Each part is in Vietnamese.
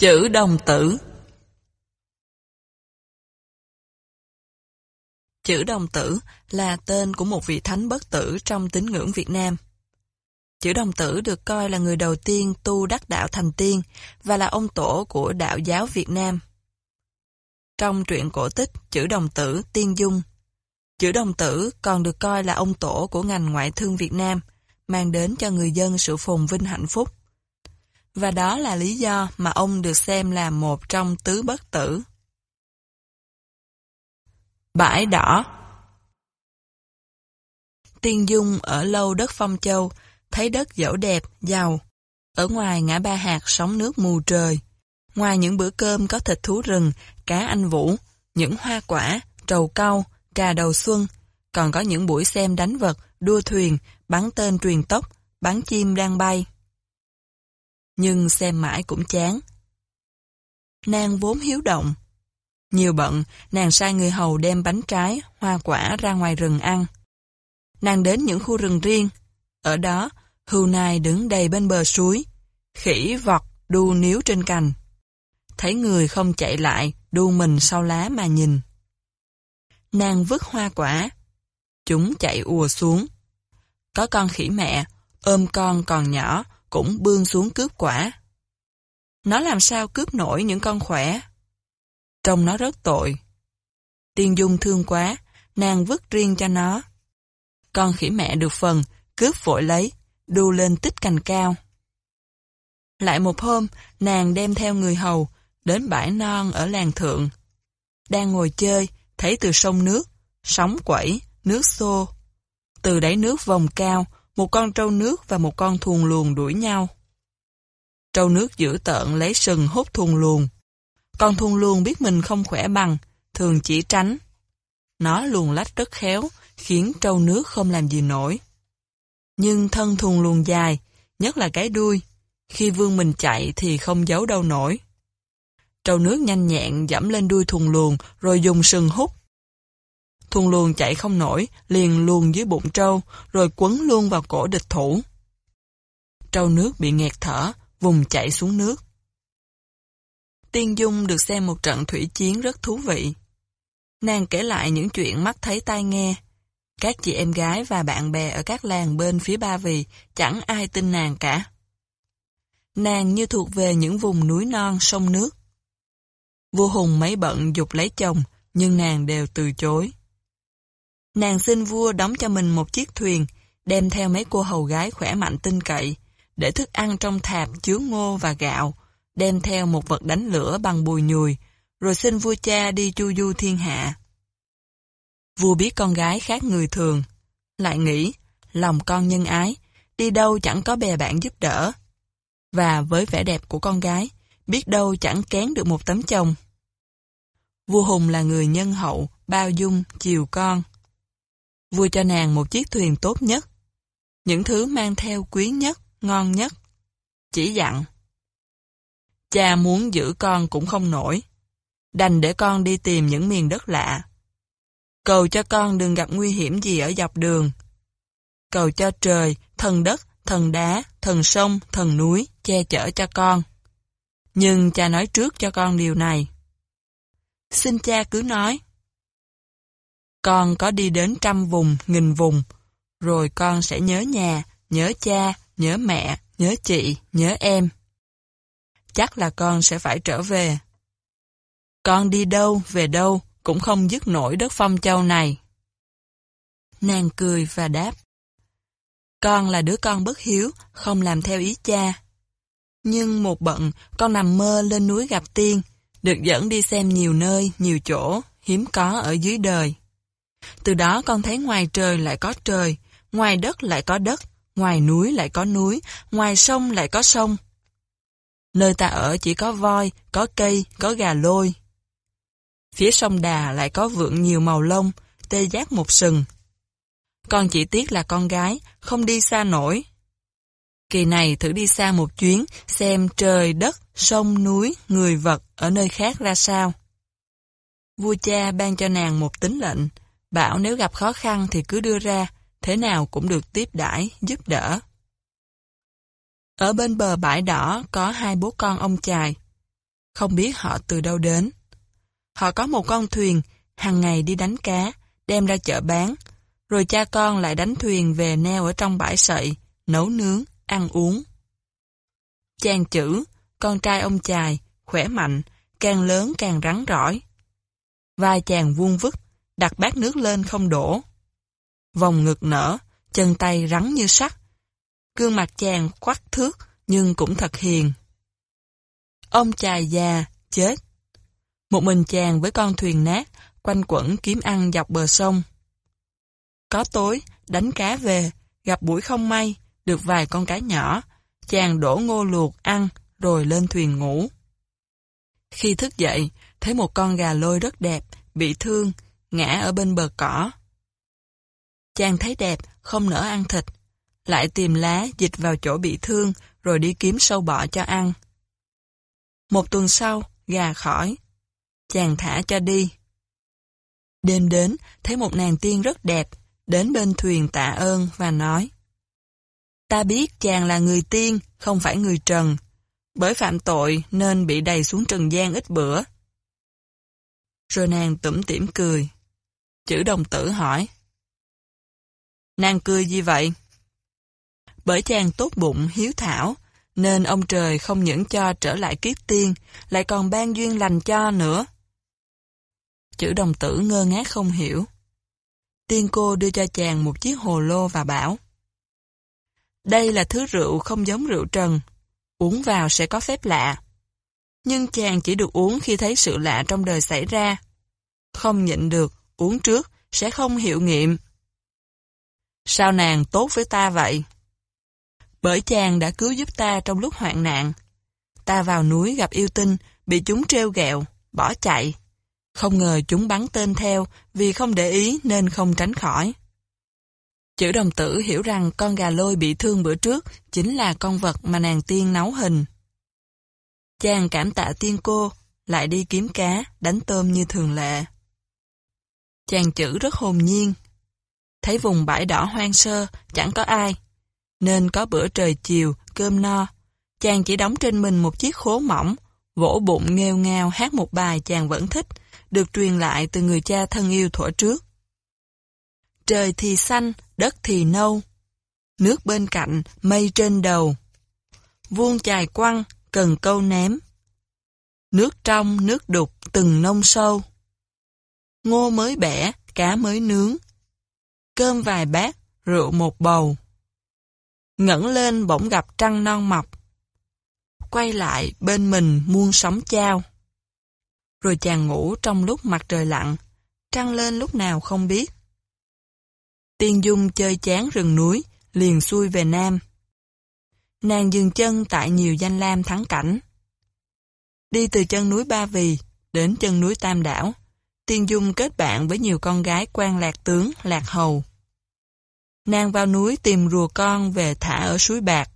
Chữ đồng tử Chữ đồng tử là tên của một vị thánh bất tử trong tín ngưỡng Việt Nam. Chữ đồng tử được coi là người đầu tiên tu đắc đạo thành tiên và là ông tổ của đạo giáo Việt Nam. Trong truyện cổ tích Chữ đồng tử tiên dung, chữ đồng tử còn được coi là ông tổ của ngành ngoại thương Việt Nam, mang đến cho người dân sự phồn vinh hạnh phúc. Và đó là lý do mà ông được xem là một trong tứ bất tử. Bãi đỏ Tiên Dung ở lâu đất Phong Châu, thấy đất dẫu đẹp, giàu. Ở ngoài ngã ba hạt sóng nước mù trời. Ngoài những bữa cơm có thịt thú rừng, cá anh vũ, những hoa quả, trầu cau, trà đầu xuân, còn có những buổi xem đánh vật, đua thuyền, bắn tên truyền tốc, bắn chim đang bay. Nhưng xem mãi cũng chán. Nàng vốn hiếu động. Nhiều bận, nàng sai người hầu đem bánh trái, hoa quả ra ngoài rừng ăn. Nàng đến những khu rừng riêng. Ở đó, hưu nai đứng đầy bên bờ suối. Khỉ vọt đu níu trên cành. Thấy người không chạy lại, đu mình sau lá mà nhìn. Nàng vứt hoa quả. Chúng chạy ùa xuống. Có con khỉ mẹ, ôm con còn nhỏ, cũng bươn xuống cướp quả. Nó làm sao cướp nổi những con khỏe? Trông nó rất tội. Tiên Dung thương quá, nàng vứt riêng cho nó. Con khỉ mẹ được phần, cướp vội lấy, đu lên tích cành cao. Lại một hôm, nàng đem theo người hầu, đến bãi non ở làng thượng. Đang ngồi chơi, thấy từ sông nước, sóng quẩy, nước xô. Từ đáy nước vòng cao, một con trâu nước và một con thuồng luồng đuổi nhau. Trâu nước giữ tợn lấy sừng hút thuồng luồng. Con thuồng luồng biết mình không khỏe bằng, thường chỉ tránh. Nó luồn lách rất khéo, khiến trâu nước không làm gì nổi. Nhưng thân thuồng luồng dài, nhất là cái đuôi, khi vương mình chạy thì không giấu đâu nổi. Trâu nước nhanh nhẹn dẫm lên đuôi thuồng luồng rồi dùng sừng hút. Thuồng luồng chạy không nổi, liền luồn dưới bụng trâu, rồi quấn luôn vào cổ địch thủ. Trâu nước bị nghẹt thở, vùng chạy xuống nước. Tiên Dung được xem một trận thủy chiến rất thú vị. Nàng kể lại những chuyện mắt thấy tai nghe. Các chị em gái và bạn bè ở các làng bên phía Ba Vì chẳng ai tin nàng cả. Nàng như thuộc về những vùng núi non sông nước. Vua Hùng mấy bận dục lấy chồng, nhưng nàng đều từ chối. Nàng xin vua đóng cho mình một chiếc thuyền, đem theo mấy cô hầu gái khỏe mạnh tin cậy, để thức ăn trong thạp chứa ngô và gạo, đem theo một vật đánh lửa bằng bùi nhùi, rồi xin vua cha đi chu du thiên hạ. Vua biết con gái khác người thường, lại nghĩ, lòng con nhân ái, đi đâu chẳng có bè bạn giúp đỡ. Và với vẻ đẹp của con gái, biết đâu chẳng kén được một tấm chồng. Vua Hùng là người nhân hậu, bao dung, chiều con. Vua cho nàng một chiếc thuyền tốt nhất, những thứ mang theo quý nhất, ngon nhất. Chỉ dặn. Cha muốn giữ con cũng không nổi. Đành để con đi tìm những miền đất lạ. Cầu cho con đừng gặp nguy hiểm gì ở dọc đường. Cầu cho trời, thần đất, thần đá, thần sông, thần núi che chở cho con. Nhưng cha nói trước cho con điều này. Xin cha cứ nói. Con có đi đến trăm vùng, nghìn vùng, rồi con sẽ nhớ nhà, nhớ cha, nhớ mẹ, nhớ chị, nhớ em. Chắc là con sẽ phải trở về. Con đi đâu, về đâu, cũng không dứt nổi đất phong châu này. Nàng cười và đáp. Con là đứa con bất hiếu, không làm theo ý cha. Nhưng một bận, con nằm mơ lên núi gặp tiên, được dẫn đi xem nhiều nơi, nhiều chỗ, hiếm có ở dưới đời. Từ đó con thấy ngoài trời lại có trời, ngoài đất lại có đất, ngoài núi lại có núi, ngoài sông lại có sông. Nơi ta ở chỉ có voi, có cây, có gà lôi. Phía sông Đà lại có vượng nhiều màu lông, tê giác một sừng. Con chỉ tiếc là con gái, không đi xa nổi. Kỳ này thử đi xa một chuyến, xem trời, đất, sông, núi, người vật ở nơi khác ra sao. Vua cha ban cho nàng một tính lệnh, bảo nếu gặp khó khăn thì cứ đưa ra, thế nào cũng được tiếp đãi giúp đỡ. Ở bên bờ bãi đỏ có hai bố con ông chài. không biết họ từ đâu đến. Họ có một con thuyền, hàng ngày đi đánh cá, đem ra chợ bán, rồi cha con lại đánh thuyền về neo ở trong bãi sậy, nấu nướng, ăn uống. Chàng chữ, con trai ông chài, khỏe mạnh, càng lớn càng rắn rỏi. Vai chàng vuông vức, đặt bát nước lên không đổ. Vòng ngực nở, chân tay rắn như sắt. Gương mặt chàng quắc thước, nhưng cũng thật hiền. Ông chài già, chết. Một mình chàng với con thuyền nát, quanh quẩn kiếm ăn dọc bờ sông. Có tối, đánh cá về, gặp buổi không may, được vài con cá nhỏ, chàng đổ ngô luộc ăn, rồi lên thuyền ngủ. Khi thức dậy, thấy một con gà lôi rất đẹp, bị thương, ngã ở bên bờ cỏ. Chàng thấy đẹp, không nỡ ăn thịt, lại tìm lá dịch vào chỗ bị thương, rồi đi kiếm sâu bọ cho ăn. Một tuần sau, gà khỏi. Chàng thả cho đi. Đêm đến, thấy một nàng tiên rất đẹp, đến bên thuyền tạ ơn và nói Ta biết chàng là người tiên, không phải người trần, bởi phạm tội nên bị đầy xuống trần gian ít bữa. Rồi nàng tủm tỉm cười. Chữ đồng tử hỏi. Nàng cười gì vậy? Bởi chàng tốt bụng, hiếu thảo, nên ông trời không những cho trở lại kiếp tiên, lại còn ban duyên lành cho nữa. Chữ đồng tử ngơ ngác không hiểu. Tiên cô đưa cho chàng một chiếc hồ lô và bảo. Đây là thứ rượu không giống rượu trần, uống vào sẽ có phép lạ. Nhưng chàng chỉ được uống khi thấy sự lạ trong đời xảy ra. Không nhịn được, uống trước, sẽ không hiệu nghiệm. Sao nàng tốt với ta vậy? Bởi chàng đã cứu giúp ta trong lúc hoạn nạn. Ta vào núi gặp yêu tinh, bị chúng treo gẹo, bỏ chạy. Không ngờ chúng bắn tên theo vì không để ý nên không tránh khỏi. Chữ đồng tử hiểu rằng con gà lôi bị thương bữa trước chính là con vật mà nàng tiên nấu hình. Chàng cảm tạ tiên cô, lại đi kiếm cá, đánh tôm như thường lệ. Chàng chữ rất hồn nhiên. Thấy vùng bãi đỏ hoang sơ, chẳng có ai. Nên có bữa trời chiều, cơm no. Chàng chỉ đóng trên mình một chiếc khố mỏng, vỗ bụng nghêu ngao hát một bài chàng vẫn thích, được truyền lại từ người cha thân yêu thuở trước. Trời thì xanh, đất thì nâu. Nước bên cạnh, mây trên đầu. Vuông chài quăng, cần câu ném. Nước trong, nước đục, từng nông sâu. Ngô mới bẻ, cá mới nướng. Cơm vài bát, rượu một bầu. Ngẩng lên bỗng gặp trăng non mọc. Quay lại bên mình muôn sóng trao. Rồi chàng ngủ trong lúc mặt trời lặn, trăng lên lúc nào không biết. Tiên Dung chơi chán rừng núi, liền xuôi về Nam. Nàng dừng chân tại nhiều danh lam thắng cảnh. Đi từ chân núi Ba Vì đến chân núi Tam Đảo, Tiên Dung kết bạn với nhiều con gái quan lạc tướng, lạc hầu. Nàng vào núi tìm rùa con về thả ở suối bạc.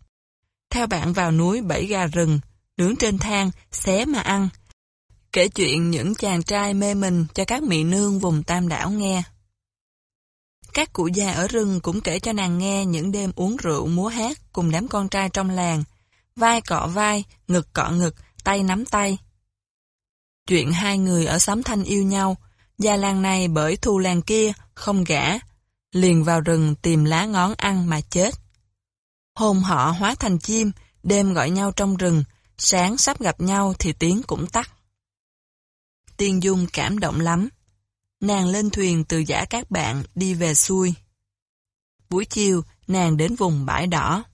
Theo bạn vào núi bẫy gà rừng, nướng trên than, xé mà ăn. Kể chuyện những chàng trai mê mình cho các mỹ nương vùng Tam Đảo nghe. Các cụ già ở rừng cũng kể cho nàng nghe những đêm uống rượu múa hát cùng đám con trai trong làng. Vai cọ vai, ngực cọ ngực, tay nắm tay. Chuyện hai người ở xóm thanh yêu nhau, gia làng này bởi thù làng kia, không gã, liền vào rừng tìm lá ngón ăn mà chết. Hôm họ hóa thành chim, đêm gọi nhau trong rừng, sáng sắp gặp nhau thì tiếng cũng tắt. Tiên Dung cảm động lắm. Nàng lên thuyền từ giả các bạn đi về xuôi. Buổi chiều, nàng đến vùng bãi đỏ.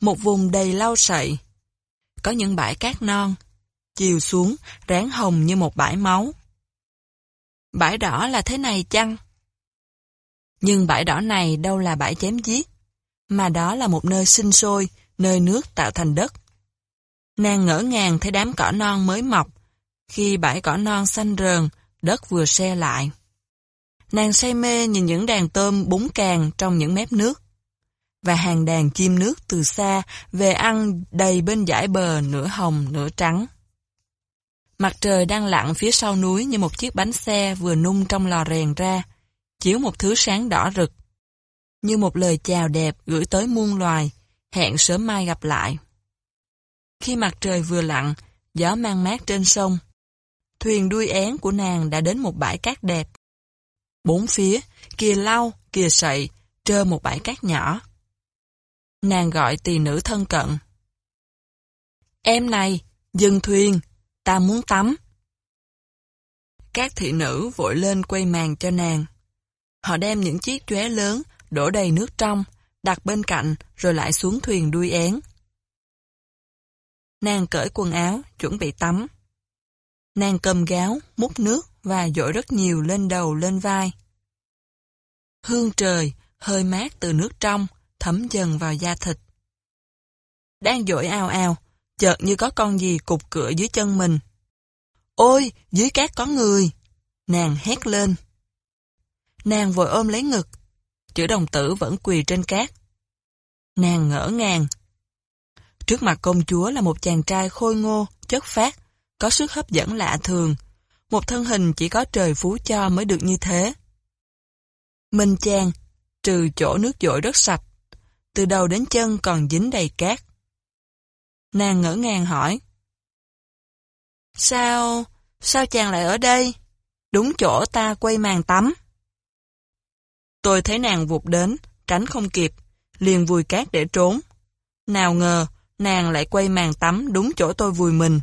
Một vùng đầy lau sậy. Có những bãi cát non, chiều xuống, ráng hồng như một bãi máu. Bãi đỏ là thế này chăng? Nhưng bãi đỏ này đâu là bãi chém giết, mà đó là một nơi sinh sôi, nơi nước tạo thành đất. Nàng ngỡ ngàng thấy đám cỏ non mới mọc, khi bãi cỏ non xanh rờn, đất vừa xe lại. Nàng say mê nhìn những đàn tôm búng càng trong những mép nước. Và hàng đàn chim nước từ xa về ăn đầy bên dải bờ nửa hồng nửa trắng. Mặt trời đang lặn phía sau núi như một chiếc bánh xe vừa nung trong lò rèn ra, chiếu một thứ sáng đỏ rực. Như một lời chào đẹp gửi tới muôn loài, hẹn sớm mai gặp lại. Khi mặt trời vừa lặn, gió mang mát trên sông. Thuyền đuôi én của nàng đã đến một bãi cát đẹp. Bốn phía, kìa lau, kìa sậy, trơ một bãi cát nhỏ. Nàng gọi tỳ nữ thân cận. Em này, dừng thuyền, ta muốn tắm. Các thị nữ vội lên quay màn cho nàng. Họ đem những chiếc chóe lớn, đổ đầy nước trong, đặt bên cạnh rồi lại xuống thuyền đuôi én. Nàng cởi quần áo, chuẩn bị tắm. Nàng cầm gáo, múc nước và dội rất nhiều lên đầu lên vai. Hương trời, hơi mát từ nước trong, thấm dần vào da thịt. Đang dội ao ao, chợt như có con gì cục cửa dưới chân mình. Ôi, dưới cát có người! Nàng hét lên. Nàng vội ôm lấy ngực. Chữ đồng tử vẫn quỳ trên cát. Nàng ngỡ ngàng. Trước mặt công chúa là một chàng trai khôi ngô, chất phát, có sức hấp dẫn lạ thường. Một thân hình chỉ có trời phú cho mới được như thế. Minh chàng, trừ chỗ nước dội rất sạch, từ đầu đến chân còn dính đầy cát. Nàng ngỡ ngàng hỏi. Sao, sao chàng lại ở đây? Đúng chỗ ta quay màn tắm. Tôi thấy nàng vụt đến, tránh không kịp, liền vùi cát để trốn. Nào ngờ, nàng lại quay màn tắm đúng chỗ tôi vùi mình.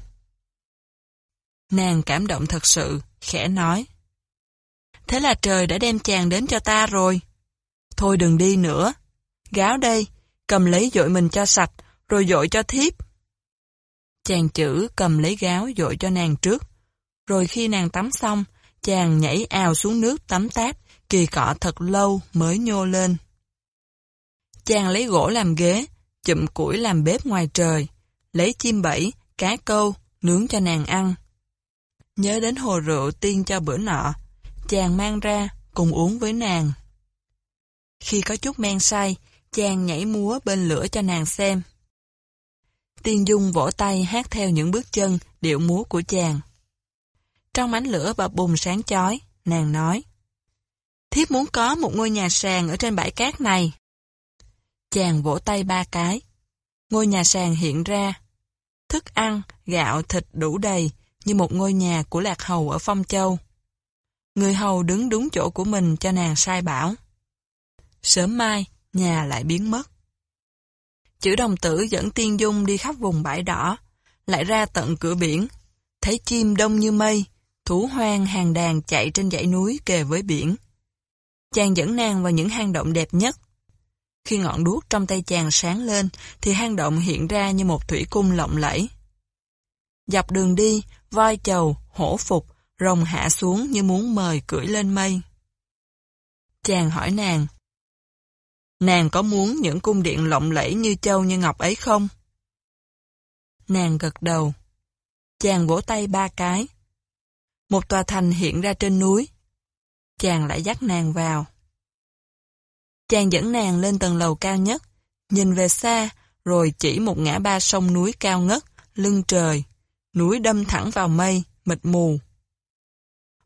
Nàng cảm động thật sự, khẽ nói. Thế là trời đã đem chàng đến cho ta rồi. Thôi đừng đi nữa. Gáo đây, cầm lấy dội mình cho sạch, rồi dội cho thiếp. Chàng chữ cầm lấy gáo dội cho nàng trước. Rồi khi nàng tắm xong, chàng nhảy ào xuống nước tắm táp, kỳ cọ thật lâu mới nhô lên. Chàng lấy gỗ làm ghế, chụm củi làm bếp ngoài trời, lấy chim bẫy, cá câu, nướng cho nàng ăn. Nhớ đến hồ rượu tiên cho bữa nọ, chàng mang ra, cùng uống với nàng. Khi có chút men say, chàng nhảy múa bên lửa cho nàng xem. Tiên Dung vỗ tay hát theo những bước chân, điệu múa của chàng. Trong ánh lửa và bùng sáng chói, nàng nói. Thiếp muốn có một ngôi nhà sàn ở trên bãi cát này. Chàng vỗ tay ba cái. Ngôi nhà sàn hiện ra. Thức ăn, gạo, thịt đủ đầy, như một ngôi nhà của Lạc Hầu ở Phong Châu. Người hầu đứng đúng chỗ của mình cho nàng sai bảo. Sớm mai, nhà lại biến mất. Chữ đồng tử dẫn Tiên Dung đi khắp vùng bãi đỏ, lại ra tận cửa biển. Thấy chim đông như mây, thú hoang hàng đàn chạy trên dãy núi kề với biển. Chàng dẫn nàng vào những hang động đẹp nhất. Khi ngọn đuốc trong tay chàng sáng lên, thì hang động hiện ra như một thủy cung lộng lẫy. Dọc đường đi, voi chầu, hổ phục, rồng hạ xuống như muốn mời cưỡi lên mây. Chàng hỏi nàng, Nàng có muốn những cung điện lộng lẫy như châu như ngọc ấy không? Nàng gật đầu. Chàng vỗ tay ba cái. Một tòa thành hiện ra trên núi. Chàng lại dắt nàng vào. Chàng dẫn nàng lên tầng lầu cao nhất, nhìn về xa, rồi chỉ một ngã ba sông núi cao ngất, lưng trời, núi đâm thẳng vào mây, mịt mù.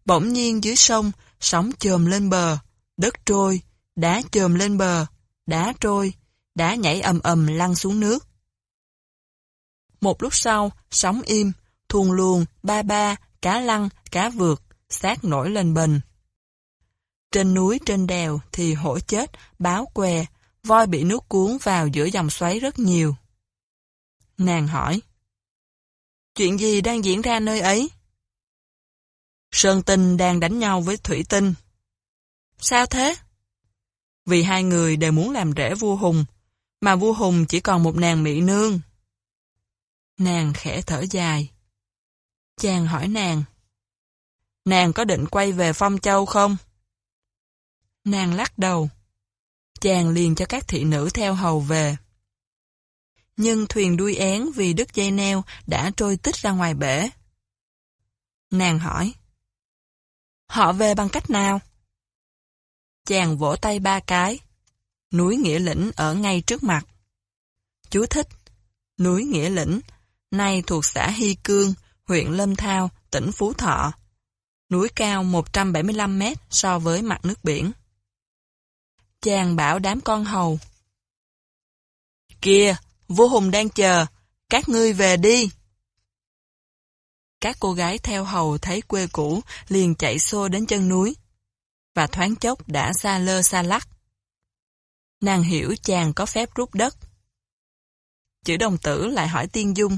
Bỗng nhiên dưới sông, sóng chồm lên bờ, đất trôi, đá chồm lên bờ, đá trôi, đá nhảy ầm ầm lăn xuống nước. Một lúc sau, sóng im, thuồng luồng, ba ba, cá lăn, cá vượt, xác nổi lên bình. Trên núi, trên đèo thì hổ chết, báo què, voi bị nước cuốn vào giữa dòng xoáy rất nhiều. Nàng hỏi, Chuyện gì đang diễn ra nơi ấy? Sơn tinh đang đánh nhau với thủy tinh. Sao thế? Vì hai người đều muốn làm rễ vua Hùng, mà vua Hùng chỉ còn một nàng mỹ nương. Nàng khẽ thở dài. Chàng hỏi nàng. Nàng có định quay về Phong Châu không? Nàng lắc đầu. Chàng liền cho các thị nữ theo hầu về. Nhưng thuyền đuôi én vì đứt dây neo đã trôi tích ra ngoài bể. Nàng hỏi. Họ về bằng cách nào? Chàng vỗ tay ba cái. Núi Nghĩa Lĩnh ở ngay trước mặt. Chú thích. Núi Nghĩa Lĩnh, nay thuộc xã Hy Cương, huyện Lâm Thao, tỉnh Phú Thọ. Núi cao 175 mét so với mặt nước biển. Chàng bảo đám con hầu. Kìa, vua Hùng đang chờ, các ngươi về đi. các cô gái theo hầu thấy quê cũ liền chạy xô đến chân núi. Và thoáng chốc đã xa lơ xa lắc. Nàng hiểu chàng có phép rút đất. Chữ đồng tử lại hỏi Tiên Dung.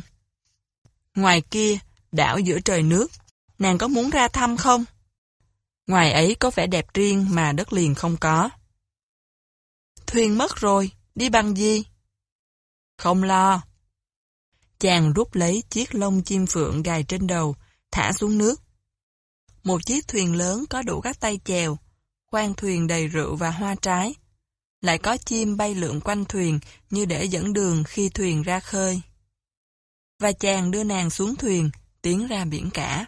Ngoài kia, đảo giữa trời nước, nàng có muốn ra thăm không? Ngoài ấy có vẻ đẹp riêng mà đất liền không có. Thuyền mất rồi, đi bằng gì? Không lo. Chàng rút lấy chiếc lông chim phượng gài trên đầu, thả xuống nước. Một chiếc thuyền lớn có đủ các tay chèo, khoang thuyền đầy rượu và hoa trái. Lại có chim bay lượn quanh thuyền như để dẫn đường khi thuyền ra khơi. Và chàng đưa nàng xuống thuyền, tiến ra biển cả.